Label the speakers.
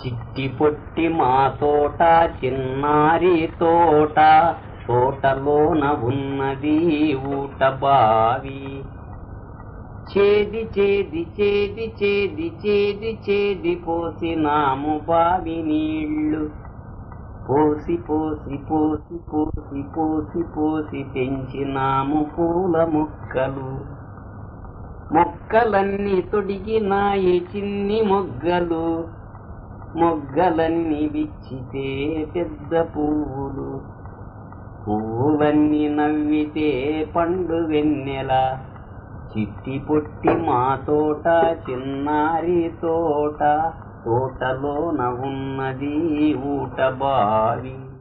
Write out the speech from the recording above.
Speaker 1: చిట్టి పొట్టి మా తోట చిన్నారి తోట. తోటలోన ఉన్నది ఊట బావి. చేది చేది చేది చేది చేది చేది పోసినాము బావి నీళ్ళు పోసి పోసి పోసి పోసి పోసి పోసి పెంచినాము పూల మొక్కలు. మొక్కలన్నీ తొడిగినాయి చిన్ని మొగ్గలు. మొగ్గలన్నీ విచ్చితే పెద్ద పువ్వులు. పువ్వులన్నీ నవ్వితే పండు వెన్నెల. చిట్టి పొట్టి మా తోట చిన్నారి తోట. తోటలోన ఉన్నది ఊట బావి.